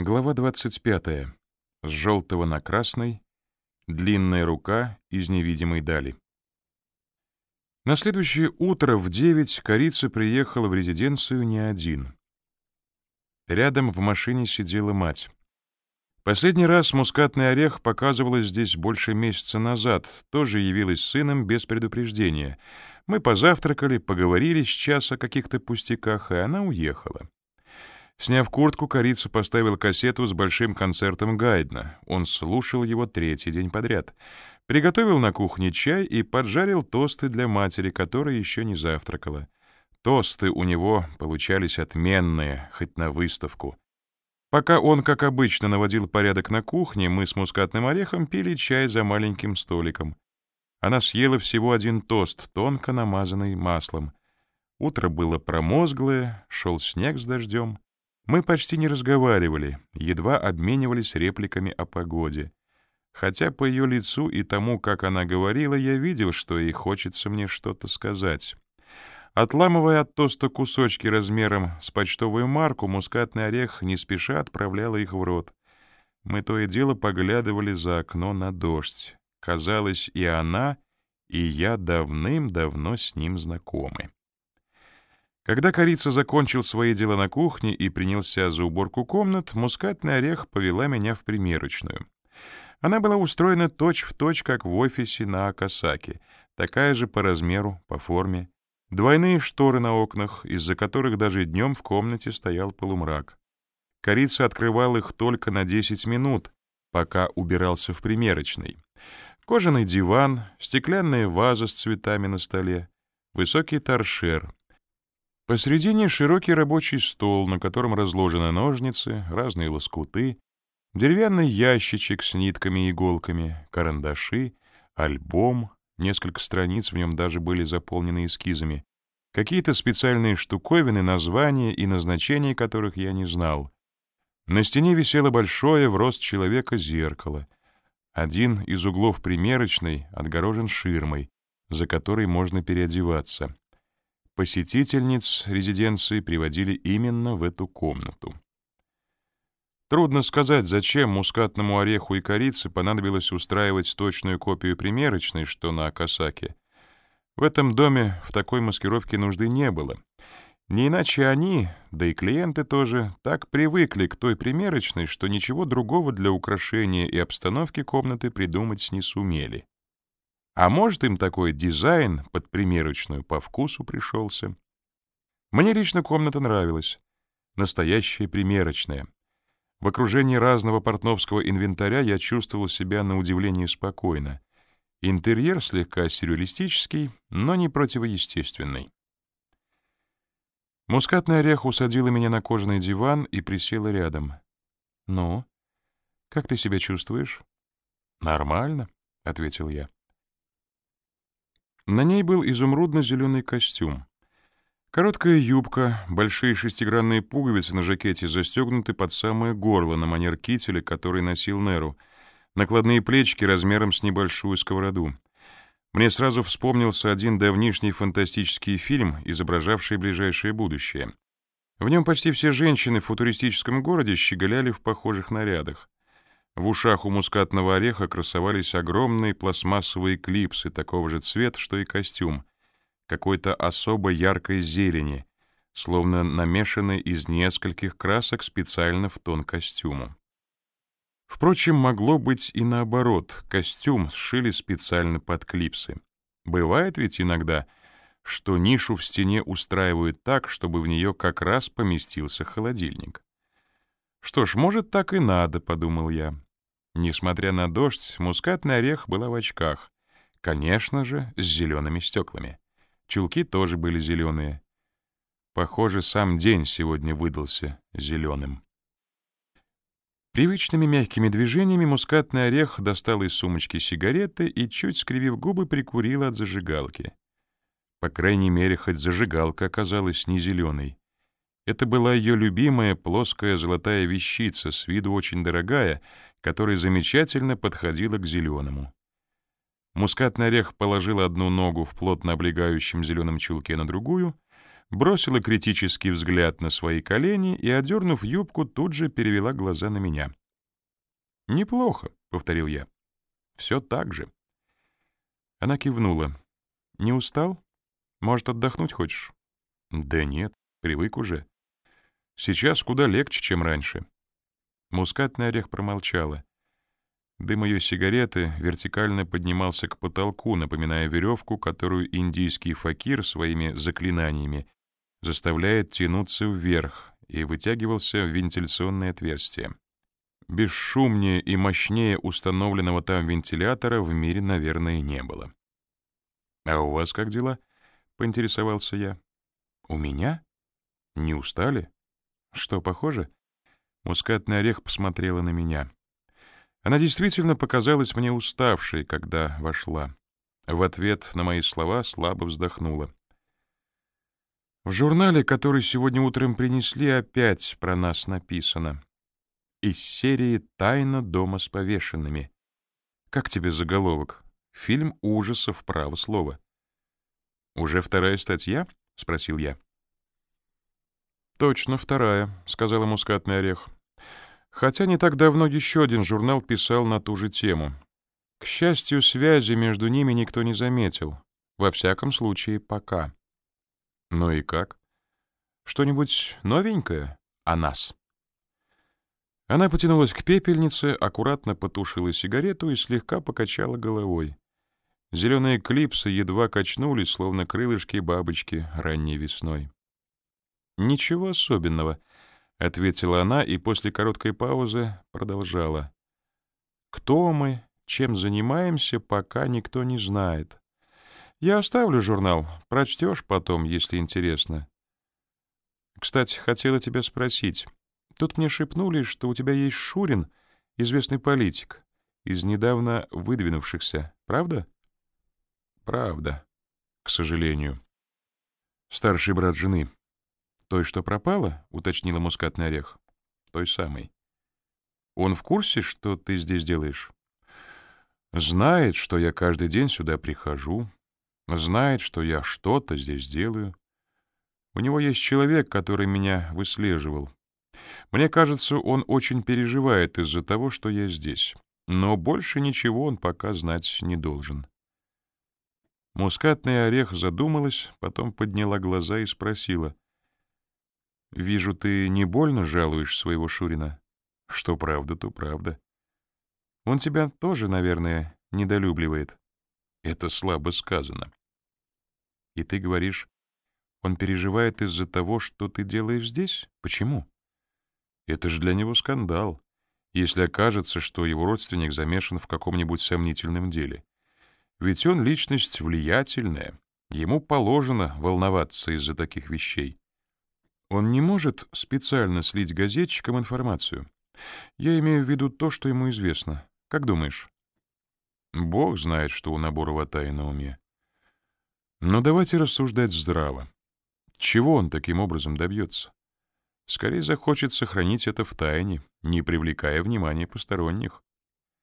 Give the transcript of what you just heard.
Глава 25. С желтого на красный. Длинная рука из невидимой дали. На следующее утро в девять корица приехала в резиденцию не один. Рядом в машине сидела мать. Последний раз мускатный орех показывалась здесь больше месяца назад, тоже явилась сыном без предупреждения. Мы позавтракали, поговорили с час о каких-то пустяках, и она уехала. Сняв куртку, корица поставил кассету с большим концертом Гайдна. Он слушал его третий день подряд. Приготовил на кухне чай и поджарил тосты для матери, которая еще не завтракала. Тосты у него получались отменные, хоть на выставку. Пока он, как обычно, наводил порядок на кухне, мы с мускатным орехом пили чай за маленьким столиком. Она съела всего один тост, тонко намазанный маслом. Утро было промозглое, шел снег с дождем. Мы почти не разговаривали, едва обменивались репликами о погоде. Хотя по ее лицу и тому, как она говорила, я видел, что ей хочется мне что-то сказать. Отламывая от тоста кусочки размером с почтовую марку, мускатный орех не спеша отправляла их в рот. Мы то и дело поглядывали за окно на дождь. Казалось, и она, и я давным-давно с ним знакомы. Когда корица закончил свои дела на кухне и принялся за уборку комнат, мускатный орех повела меня в примерочную. Она была устроена точь-в-точь, точь, как в офисе на Акасаке, такая же по размеру, по форме. Двойные шторы на окнах, из-за которых даже днем в комнате стоял полумрак. Корица открывал их только на 10 минут, пока убирался в примерочной. Кожаный диван, стеклянная ваза с цветами на столе, высокий торшер — Посредине широкий рабочий стол, на котором разложены ножницы, разные лоскуты, деревянный ящичек с нитками и иголками, карандаши, альбом, несколько страниц в нем даже были заполнены эскизами, какие-то специальные штуковины, названия и назначения которых я не знал. На стене висело большое в рост человека зеркало. Один из углов примерочной отгорожен ширмой, за которой можно переодеваться. Посетительниц резиденции приводили именно в эту комнату. Трудно сказать, зачем мускатному ореху и корице понадобилось устраивать точную копию примерочной, что на Акасаке. В этом доме в такой маскировке нужды не было. Не иначе они, да и клиенты тоже, так привыкли к той примерочной, что ничего другого для украшения и обстановки комнаты придумать не сумели. А может, им такой дизайн под примерочную по вкусу пришелся. Мне лично комната нравилась. Настоящая примерочная. В окружении разного портновского инвентаря я чувствовал себя на удивление спокойно. Интерьер слегка сюрреалистический, но не противоестественный. Мускатный орех усадила меня на кожаный диван и присела рядом. «Ну, как ты себя чувствуешь?» «Нормально», — ответил я. На ней был изумрудно-зеленый костюм. Короткая юбка, большие шестигранные пуговицы на жакете застегнуты под самое горло на манер кителя, который носил Неру, накладные плечики размером с небольшую сковороду. Мне сразу вспомнился один давнишний фантастический фильм, изображавший ближайшее будущее. В нем почти все женщины в футуристическом городе щеголяли в похожих нарядах. В ушах у мускатного ореха красовались огромные пластмассовые клипсы такого же цвета, что и костюм, какой-то особо яркой зелени, словно намешанной из нескольких красок специально в тон костюму. Впрочем, могло быть и наоборот, костюм сшили специально под клипсы. Бывает ведь иногда, что нишу в стене устраивают так, чтобы в нее как раз поместился холодильник. «Что ж, может, так и надо», — подумал я. Несмотря на дождь, мускатный орех была в очках. Конечно же, с зелеными стеклами. Чулки тоже были зеленые. Похоже, сам день сегодня выдался зеленым. Привычными мягкими движениями мускатный орех достал из сумочки сигареты и, чуть скривив губы, прикурил от зажигалки. По крайней мере, хоть зажигалка оказалась не зеленой. Это была ее любимая плоская золотая вещица, с виду очень дорогая — которая замечательно подходила к зеленому. Мускатный орех положил одну ногу в плотно облегающем зеленом чулке на другую, бросила критический взгляд на свои колени и, одернув юбку, тут же перевела глаза на меня. «Неплохо», — повторил я. «Все так же». Она кивнула. «Не устал? Может, отдохнуть хочешь?» «Да нет, привык уже. Сейчас куда легче, чем раньше». Мускатный орех промолчала. Дым ее сигареты вертикально поднимался к потолку, напоминая веревку, которую индийский факир своими заклинаниями заставляет тянуться вверх, и вытягивался в вентиляционное отверстие. Бесшумнее и мощнее установленного там вентилятора в мире, наверное, не было. «А у вас как дела?» — поинтересовался я. «У меня? Не устали? Что, похоже?» Мускатный орех посмотрела на меня. Она действительно показалась мне уставшей, когда вошла. В ответ на мои слова слабо вздохнула. В журнале, который сегодня утром принесли, опять про нас написано. Из серии «Тайна дома с повешенными». Как тебе заголовок? Фильм ужасов, право слово. «Уже вторая статья?» — спросил я. «Точно вторая», — сказал мускатный орех. Хотя не так давно еще один журнал писал на ту же тему. К счастью, связи между ними никто не заметил. Во всяком случае, пока. Ну и как? Что-нибудь новенькое о нас? Она потянулась к пепельнице, аккуратно потушила сигарету и слегка покачала головой. Зеленые клипсы едва качнулись, словно крылышки бабочки ранней весной. Ничего особенного —— ответила она и после короткой паузы продолжала. «Кто мы, чем занимаемся, пока никто не знает. Я оставлю журнал, прочтешь потом, если интересно. Кстати, хотела тебя спросить. Тут мне шепнули, что у тебя есть Шурин, известный политик, из недавно выдвинувшихся, правда?» «Правда, к сожалению. Старший брат жены». «Той, что пропала?» — уточнила мускатный орех. «Той самой». «Он в курсе, что ты здесь делаешь?» «Знает, что я каждый день сюда прихожу. Знает, что я что-то здесь делаю. У него есть человек, который меня выслеживал. Мне кажется, он очень переживает из-за того, что я здесь. Но больше ничего он пока знать не должен». Мускатный орех задумалась, потом подняла глаза и спросила — Вижу, ты не больно жалуешь своего Шурина. Что правда, то правда. Он тебя тоже, наверное, недолюбливает. Это слабо сказано. И ты говоришь, он переживает из-за того, что ты делаешь здесь? Почему? Это же для него скандал, если окажется, что его родственник замешан в каком-нибудь сомнительном деле. Ведь он личность влиятельная, ему положено волноваться из-за таких вещей. Он не может специально слить газетчикам информацию. Я имею в виду то, что ему известно. Как думаешь? Бог знает, что у Наборова тайна на уме. Но давайте рассуждать здраво. Чего он таким образом добьется? Скорее захочет сохранить это в тайне, не привлекая внимания посторонних.